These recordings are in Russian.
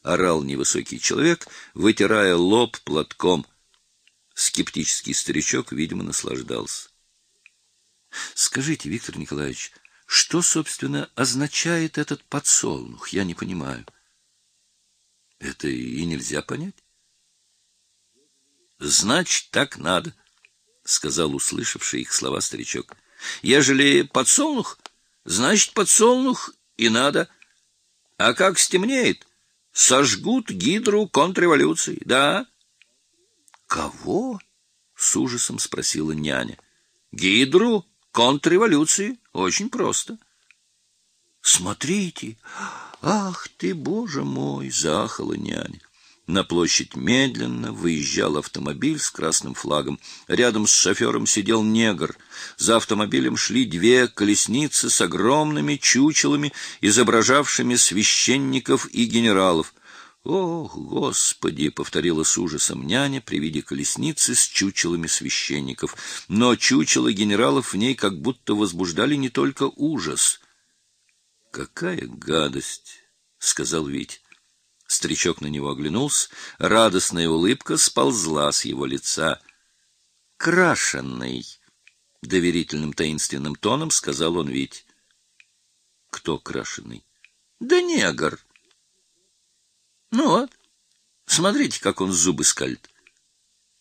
— орал невысокий человек, вытирая лоб платком. Скептический старичок, видимо, наслаждался. — Скажите, Виктор Николаевич, что, собственно, означает этот подсолнух? Я не понимаю. — Это и нельзя понять. — Значит, так надо, — сказал услышавший их слова старичок. — Ежели подсолнух, значит, подсолнух и надо. А как стемнеет, сожгут гидру контрреволюции, да? — Кого? — с ужасом спросила няня. — Гидру контрреволюции. Очень просто. — Смотрите! Ах ты, боже мой! — заахала няня. На площадь медленно выезжал автомобиль с красным флагом. Рядом с шофером сидел негр. За автомобилем шли две колесницы с огромными чучелами, изображавшими священников и генералов. «Ох, Господи!» — повторила с ужасом няня при виде колесницы с чучелами священников. Но чучела генералов в ней как будто возбуждали не только ужас. «Какая гадость!» — сказал Вить. Старичок на него оглянулся, радостная улыбка сползла с его лица. «Крашенный!» — доверительным таинственным тоном сказал он ведь. «Кто крашеный?» «Да негр!» «Ну вот, смотрите, как он зубы скалит.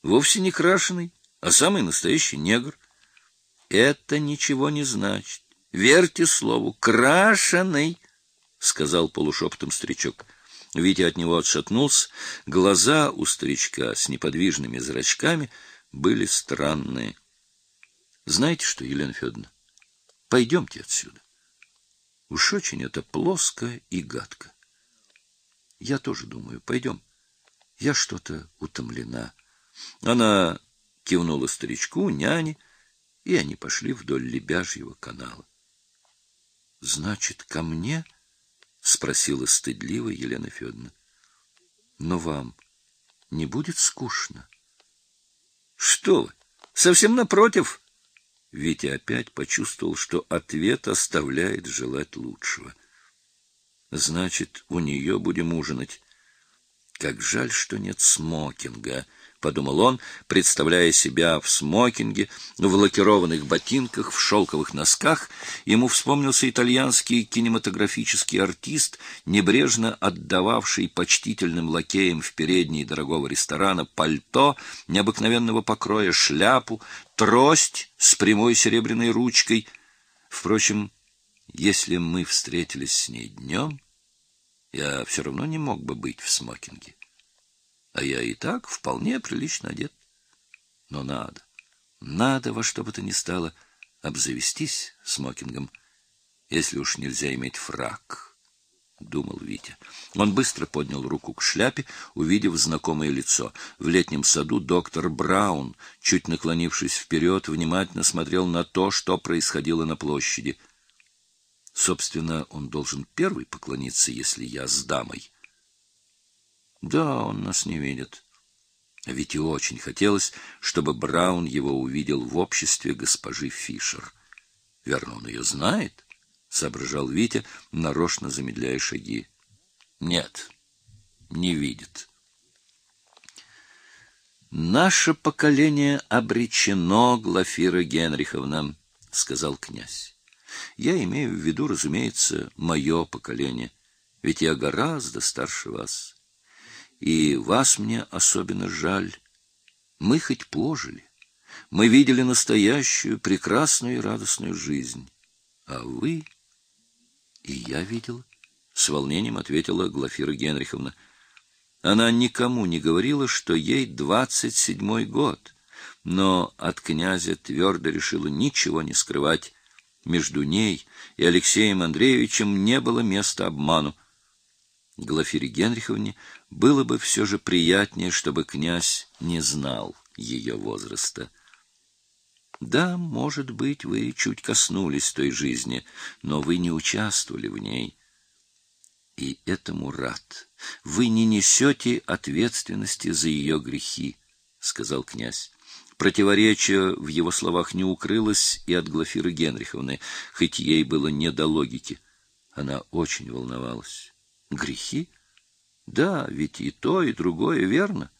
Вовсе не крашеный, а самый настоящий негр. Это ничего не значит. Верьте слову, крашеный!» — сказал полушепотом старичок. Витя от него отшатнулся. Глаза у старичка с неподвижными зрачками были странные. — Знаете что, Елена Федоровна, пойдемте отсюда. Уж очень это плоско и гадко. Я тоже думаю, пойдем. Я что-то утомлена. Она кивнула старичку, няне, и они пошли вдоль Лебяжьего канала. — Значит, ко мне? —— спросила стыдливо Елена Федоровна. — Но вам не будет скучно? — Что вы, совсем напротив. Витя опять почувствовал, что ответ оставляет желать лучшего. — Значит, у нее будем ужинать. Как жаль, что нет смокинга, —— подумал он, представляя себя в смокинге, в лакированных ботинках, в шелковых носках. Ему вспомнился итальянский кинематографический артист, небрежно отдававший почтительным лакеям в передней дорогого ресторана пальто необыкновенного покроя, шляпу, трость с прямой серебряной ручкой. Впрочем, если мы встретились с ней днем, я все равно не мог бы быть в смокинге а я и так вполне прилично одет. Но надо, надо во что бы то ни стало обзавестись смокингом, если уж нельзя иметь фрак, — думал Витя. Он быстро поднял руку к шляпе, увидев знакомое лицо. В летнем саду доктор Браун, чуть наклонившись вперед, внимательно смотрел на то, что происходило на площади. Собственно, он должен первый поклониться, если я с дамой. Да, он нас не видит. Ведь и очень хотелось, чтобы Браун его увидел в обществе госпожи Фишер. Верно, он ее знает, — соображал Витя, нарочно замедляя шаги. Нет, не видит. «Наше поколение обречено, Глафира Генриховна», — сказал князь. «Я имею в виду, разумеется, мое поколение, ведь я гораздо старше вас и вас мне особенно жаль. Мы хоть пожили, мы видели настоящую, прекрасную и радостную жизнь. А вы... И я видела, — с волнением ответила Глафира Генриховна. Она никому не говорила, что ей двадцать седьмой год, но от князя твердо решила ничего не скрывать. Между ней и Алексеем Андреевичем не было места обману. Глафире Генриховне было бы все же приятнее, чтобы князь не знал ее возраста. Да, может быть, вы чуть коснулись той жизни, но вы не участвовали в ней. И этому рад. Вы не несете ответственности за ее грехи, — сказал князь. Противоречие в его словах не укрылось и от Глафиры Генриховны, хоть ей было не до логики. Она очень волновалась. Грехи? Да, ведь и то, и другое верно.